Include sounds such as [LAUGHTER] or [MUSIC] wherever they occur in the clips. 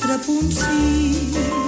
4.6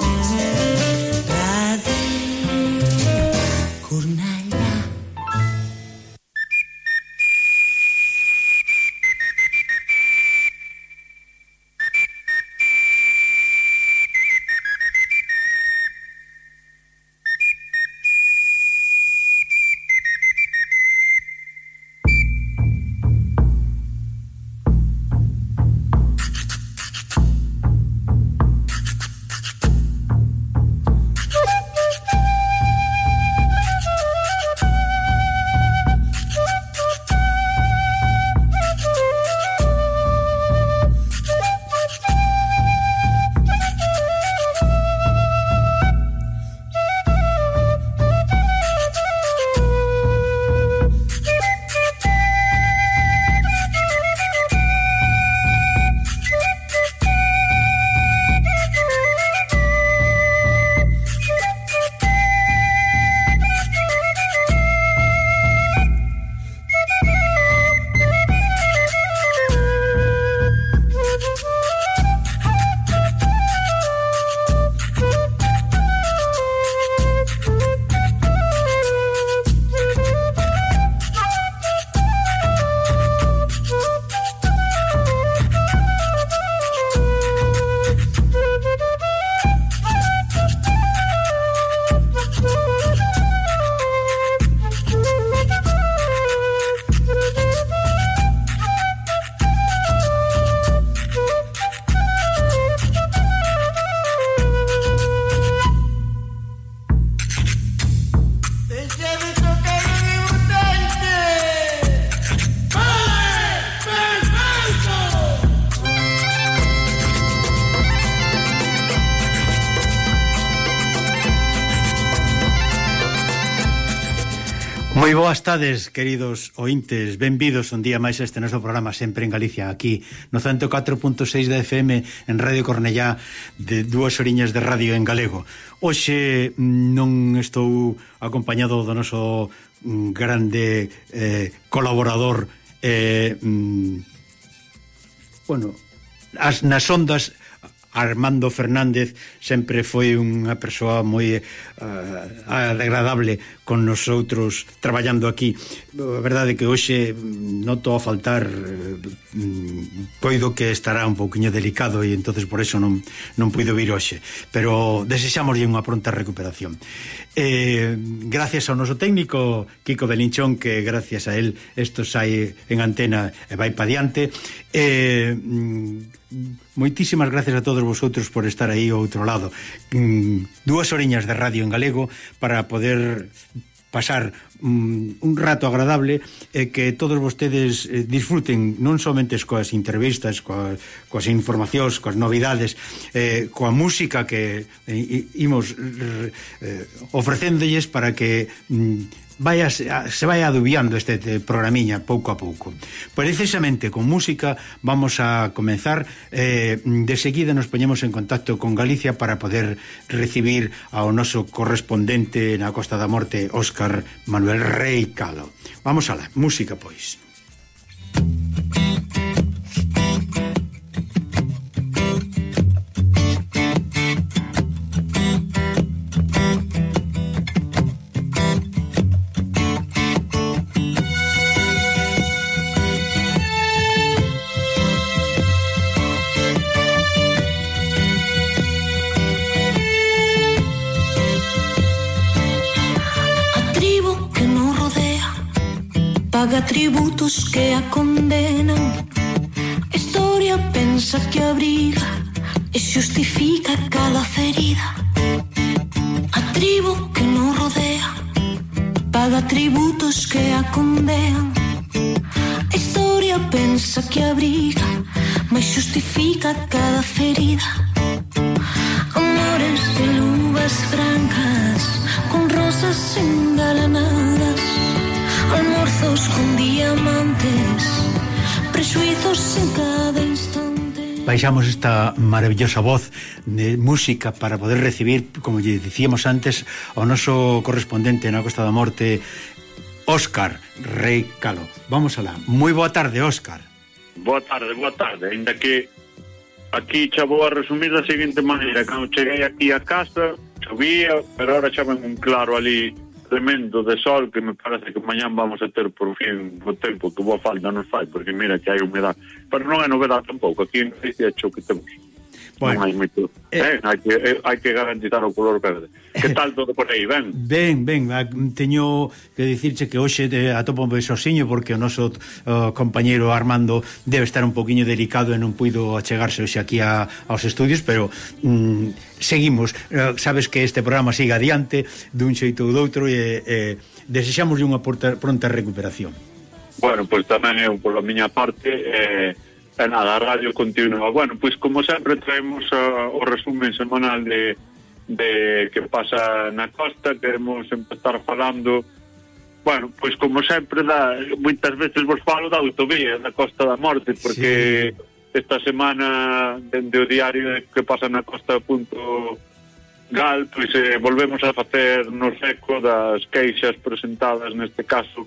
Moi boas tardes, queridos ointes, benvidos un día máis a este noso programa sempre en Galicia, aquí no 104.6 da FM en Radio Cornellá de dúas oriñas de radio en galego. Hoxe mm, non estou acompañado do noso mm, grande eh, colaborador eh, mm, bueno, as nas ondas Armando Fernández sempre foi unha persoa moi uh, agradable con nosotros traballando aquí. A verdade que hoxe mm, noto a faltar eh, mm, uh, coido que estará un pouquiño delicado e entonces por eso non, non puido vir hoxe, pero desexámoslle unha pronta recuperación. Eh, gracias ao noso técnico Kiko Belinchón que gracias a él isto sai en antena e vai pa diante. Eh, mm, Moitísimas gracias a todos vosotros por estar aí ao outro lado. Mm, dúas oriñas de radio en galego para poder pasar mm, un rato agradable e que todos vostedes eh, disfruten non somente coas entrevistas, coas, coas informacións, coas novidades, eh, coa música que eh, imos eh, ofrecéndolles para que mm, vai a, se vai adubiando este programiña pouco a pouco. Pois precisamente con música vamos a comenzar eh, de seguida nos poñemos en contacto con Galicia para poder recibir ao noso correspondente na Costa da Morte Óscar Manuel Rey Calo. Vamos la música pois. Pensa que abriga e xustifica cada ferida A tribu que non rodea paga tributos que a condenan Historia pensa que abriga mas xustifica cada ferida Amores de luvas francas con rosas engalanadas almorzos con diamantes, presuizos en cada. baixamos esta maravillosa voz de música para poder recibir, como lle dicíamos antes, ao noso correspondente na Costa da Morte, Óscar Rei Calo. Vamos alá. Moi boa tarde, Óscar. Boa tarde, boa tarde. Ainda que aquí xa vou a resumir da seguinte maneira. Cando cheguei aquí a casa, chovía, pero ahora xa ven un claro ali tremendo de sol que me parece que mañán vamos a ter por fin o tempo que boa falta nos fai, porque mira que hai humedad. Pero non é novedade tampouco, aquí en Galicia é que temos. Bueno. non hai moito. Eh, eh, hai, que, eh, hai que garantizar o color verde. Que tal todo por aí, ben? Ben, [LAUGHS] ben, ah, teño que dicirche que hoxe eh, te atopo un soxiño porque o noso uh, compañeiro Armando debe estar un poquinho delicado e non puido achegarse hoxe aquí a, aos estudios, pero mm, seguimos. Uh, sabes que este programa siga adiante dun xeito ou doutro e, e desexamos unha pronta recuperación. Bueno, pois pues, tamén eu pola miña parte eh, E nada, a radio continua. Bueno, pois como sempre traemos uh, o resumen semanal de, de que pasa na costa, queremos empezar falando Bueno, pois como sempre da, moitas veces vos falo da autovía da Costa da Morte, porque sí. esta semana dende o diario que pasa na costa punto gal, pois eh, volvemos a facer no seco das queixas presentadas neste caso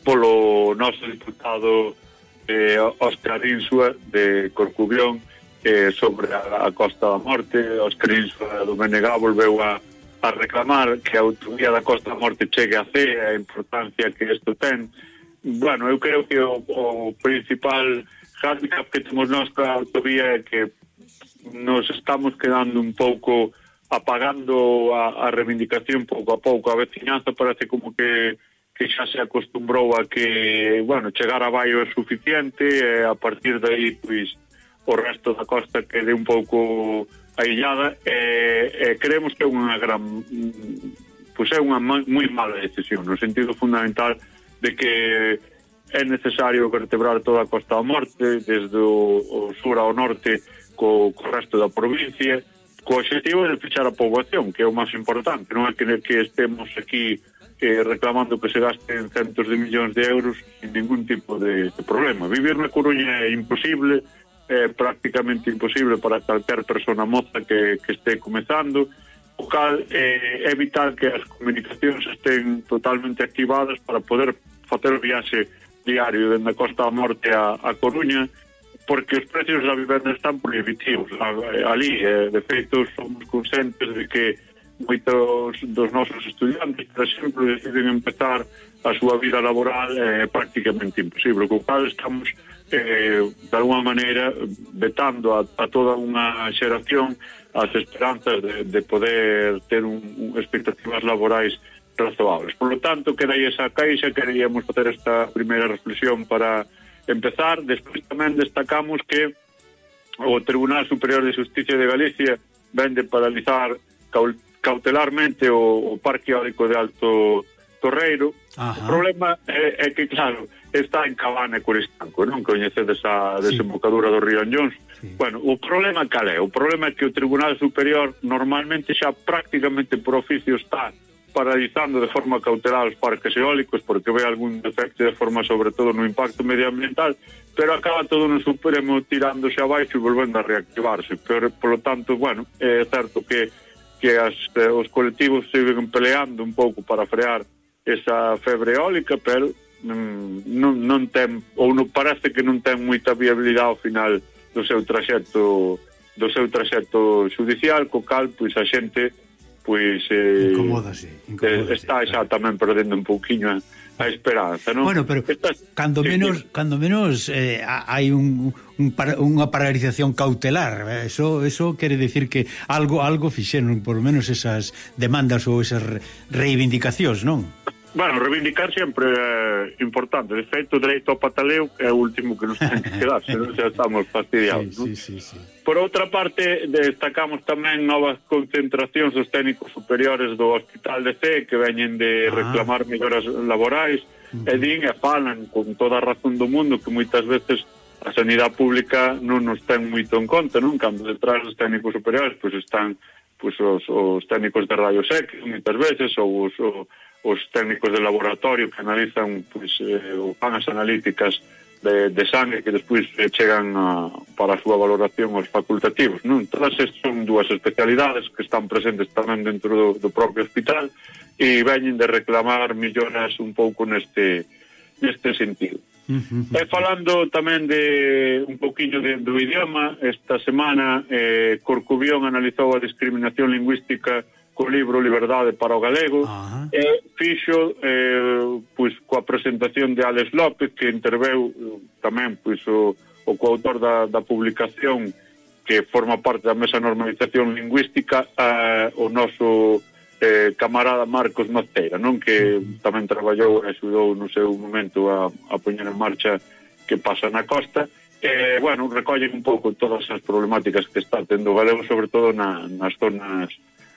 polo noso diputado eh, os Carinsua de Corcubión eh, sobre a, a Costa da Morte, os Carinsua do Menegá volveu a, a reclamar que a autovía da Costa da Morte chegue a C, a importancia que isto ten. Bueno, eu creo que o, o principal handicap que temos nós coa autovía é que nos estamos quedando un pouco apagando a, a reivindicación pouco a pouco. A veciñanza parece como que que xa se acostumbrou a que, bueno, chegar a Baio é suficiente e a partir de aí, pois, o resto da costa quede un pouco aillada e, e creemos que é unha gran pois é unha moi mala decisión no sentido fundamental de que é necesario vertebrar toda a costa ao norte desde o, o sur ao norte co, co resto da provincia co objetivo de fechar a poboación que é o máis importante. Non é que, que estemos aquí eh, reclamando que se gasten centos de millóns de euros sin ningún tipo de, de problema. Vivir na Coruña é imposible, é prácticamente imposible para calquer persona moza que, que este comezando, o cal eh, é vital que as comunicacións estén totalmente activadas para poder facer o viaxe diario dende a Costa da Morte a, a Coruña, porque os precios da vivenda están prohibitivos eh, ali, eh, de feito somos conscientes de que moitos dos nosos estudiantes, por exemplo, deciden empezar a súa vida laboral é eh, prácticamente imposible, co cal estamos eh, de alguma maneira vetando a, a toda unha xeración as esperanzas de, de poder ter un, un expectativas laborais razoables. Por lo tanto, quedai esa caixa, queríamos facer esta primeira reflexión para empezar. Despois tamén destacamos que o Tribunal Superior de Justicia de Galicia vende paralizar cautelarmente o, o Parque Eólico de Alto Torreiro. Ajá. O problema é, é que, claro, está en Cabana e Coristanco, non coñecedes a desembocadura sí. do río Anllóns. Sí. Bueno, o problema cal é? O problema é que o Tribunal Superior normalmente xa prácticamente por oficio está paralizando de forma cautelar os parques eólicos porque ve algún defecto de forma sobre todo no impacto medioambiental pero acaba todo no Supremo tirándose abaixo e volvendo a reactivarse pero, polo tanto, bueno, é certo que que as, eh, os colectivos siguen peleando un pouco para frear esa febre eólica, pero mm, non, non ten, ou non, parece que non ten moita viabilidade ao final do seu traxecto do seu traxecto judicial, co cal, pois a xente pois eh, incomódase, incomódase, eh, está xa tamén perdendo un pouquiño eh a esperanza, non? Bueno, pero Estas... cando menos cando menos eh, hai un, un unha paralización cautelar, eh, eso eso quere decir que algo algo fixeron por menos esas demandas ou esas reivindicacións, non? Bueno, reivindicar sempre é importante. De feito, o dereito ao pataleo é o último que nos ten que quedar, [LAUGHS] senón xa estamos fastidiados. Sí, sí, sí, sí. Por outra parte, destacamos tamén novas concentracións dos técnicos superiores do Hospital de C que veñen de ah. reclamar ah. melloras laborais uh -huh. e din e falan con toda a razón do mundo que moitas veces a sanidade pública non nos ten moito en conta, non? Cando detrás dos técnicos superiores pois están pois, os, os técnicos de Radio Sec, moitas veces, ou os, os os técnicos de laboratorio que analizan pois, eh, fan as analíticas de, de sangue que despois eh, chegan a, para a súa valoración aos facultativos. Non? Todas estas son dúas especialidades que están presentes tamén dentro do, do propio hospital e veñen de reclamar milloras un pouco neste, neste sentido. E falando tamén de un poquinho de, do idioma, esta semana eh, Corcubión analizou a discriminación lingüística co libro Liberdade para o Galego ah. e fixo eh, pois, coa presentación de Alex López que interveu eh, tamén pois, o, o coautor da, da publicación que forma parte da Mesa Normalización Lingüística eh, o noso eh, camarada Marcos Maceira, non? Que tamén traballou e axudou no seu momento a, a poñer en marcha que pasa na costa. E, eh, bueno, recollen un pouco todas as problemáticas que está tendo o galego, sobre todo na, nas zonas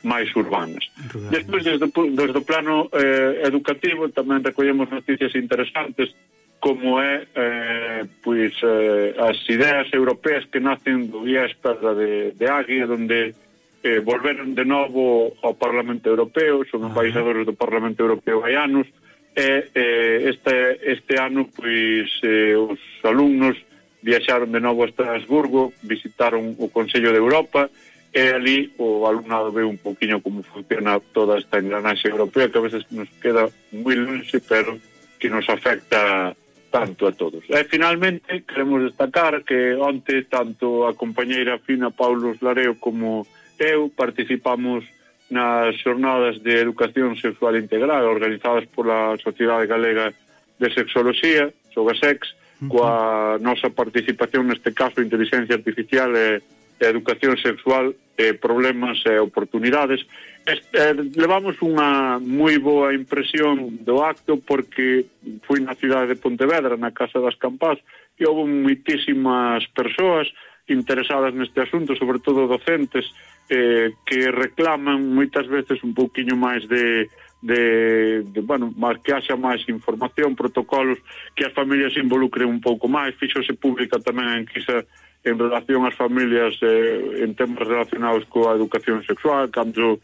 máis urbanas. Rural. Despois, desde, desde o plano eh, educativo, tamén recollemos noticias interesantes como é eh, pois, eh, as ideas europeas que nacen do Guía Espada de, de Águia, onde eh, volveron de novo ao Parlamento Europeo, son os paisadores do Parlamento Europeo gaianos, e eh, este, este ano pois eh, os alumnos viaxaron de novo a Estrasburgo, visitaron o Consello de Europa, e e ali o alumnado ve un poquinho como funciona toda esta engranaxe europea que a veces nos queda moi longe pero que nos afecta tanto a todos. E finalmente queremos destacar que onte tanto a compañeira Fina Paulos Lareo como eu participamos nas xornadas de educación sexual integral organizadas pola Sociedade Galega de Sexoloxía, Sogasex, coa nosa participación neste caso Inteligencia Artificial e educación sexual eh, problemas e oportunidades. Este, eh, levamos unha moi boa impresión do acto porque foi na cidade de Pontevedra, na Casa das Campás, e houve moitísimas persoas interesadas neste asunto, sobre todo docentes, eh, que reclaman moitas veces un pouquiño máis de, de, de bueno, máis que haxa máis información, protocolos, que as familias se involucren un pouco máis, fixose pública tamén a enquisa en relación ás familias eh, en temas relacionados coa educación sexual, cando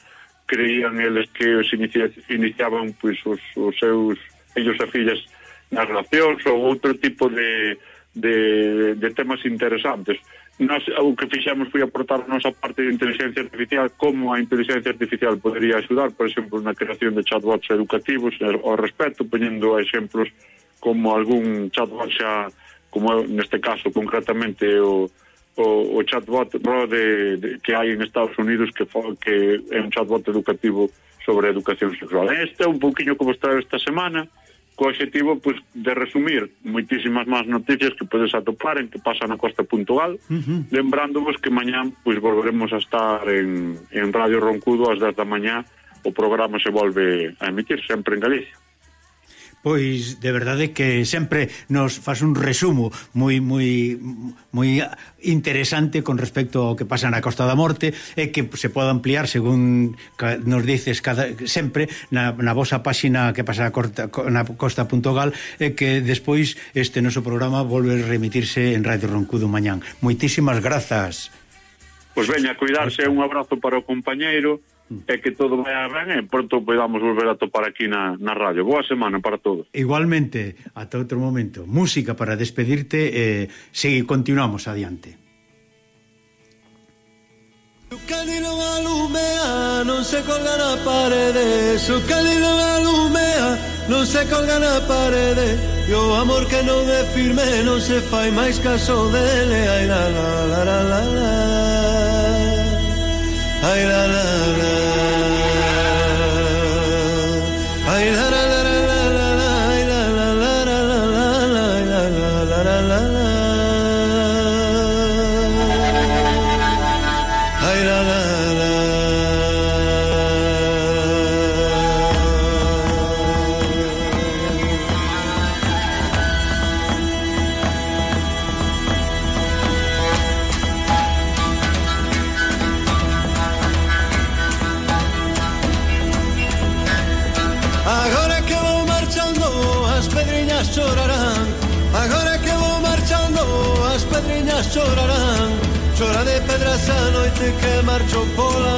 creían eles que se inicia, iniciaban pois, os, os seus ellos e fillas nas relacións ou outro tipo de, de, de temas interesantes. Nos, o que fixemos foi aportar a nosa parte de inteligencia artificial como a inteligencia artificial podería axudar, por exemplo, na creación de chatbots educativos eh, ao respecto, poñendo exemplos como algún chatbot xa como neste caso concretamente o, o, o chatbot de, de, que hai en Estados Unidos que, que é un chatbot educativo sobre educación sexual. Este é un pouquiño como está esta semana, co objetivo pues, de resumir moitísimas máis noticias que podes atopar en que pasa na costa puntual, uh -huh. lembrándovos que mañán pues, volveremos a estar en, en Radio Roncudo ás 10 da mañá, o programa se volve a emitir sempre en Galicia. Pois de verdade que sempre nos faz un resumo moi moi moi interesante con respecto ao que pasa na Costa da Morte e que se pode ampliar según nos dices cada sempre na, na vosa páxina que pasa na, corta, na costa.gal e que despois este noso programa volve a remitirse en Radio Roncudo mañán. Moitísimas grazas. Pois veña, cuidarse, un abrazo para o compañeiro, e que todo vaya ben e pronto podamos volver a topar aquí na, na radio. Boa semana para todos. Igualmente, ata outro momento. Música para despedirte e eh, segui, continuamos adiante. Su cálido alumea, non se colga na parede Su cálido alumea, non se colga na parede E o amor que non é firme non se fai máis caso dele Ai la la la la la la Ay la la la. te quemar yo por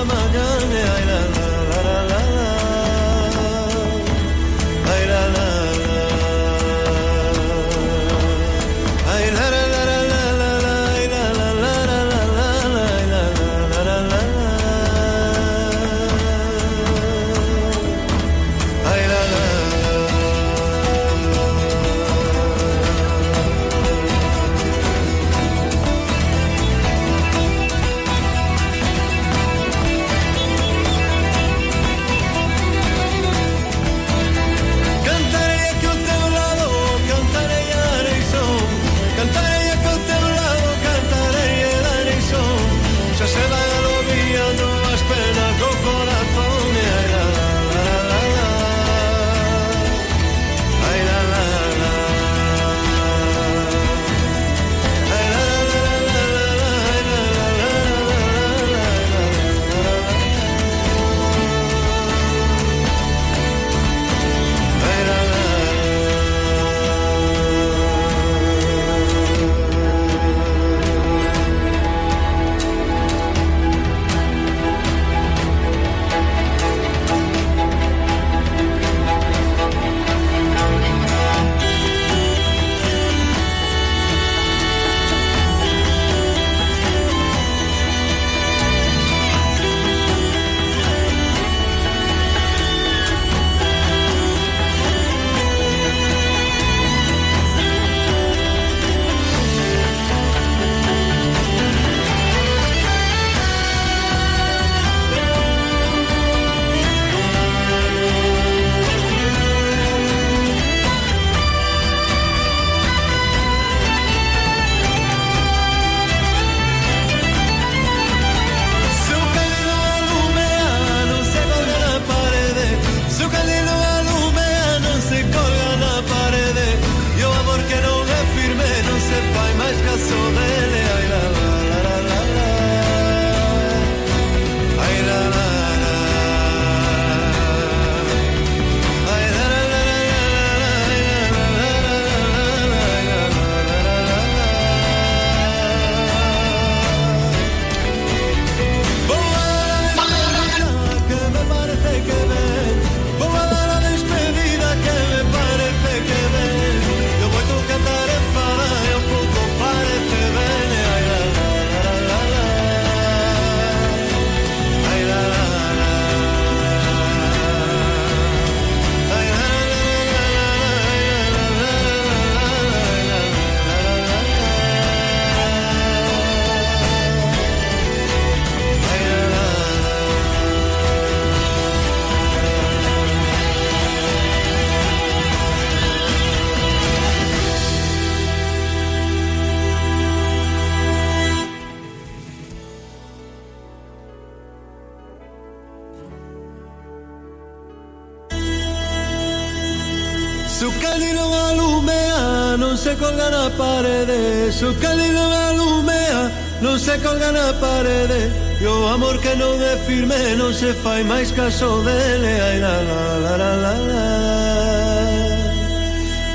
colga na parede, su cálido alumea, non se colga na parede, e o amor que non é firme non se fai máis caso dele, ai la la la la la la,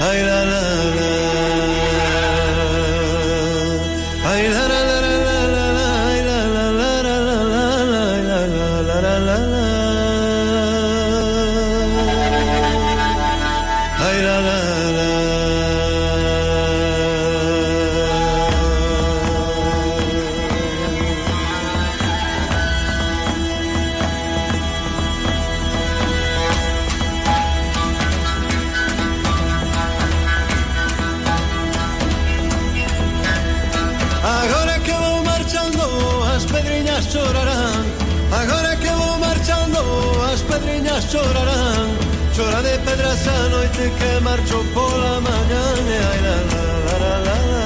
ai la la la. chorarán Agora que vou marchando as pedriñas chorarán Chora de pedras a noite que marcho pola mañan E ai la la la la la.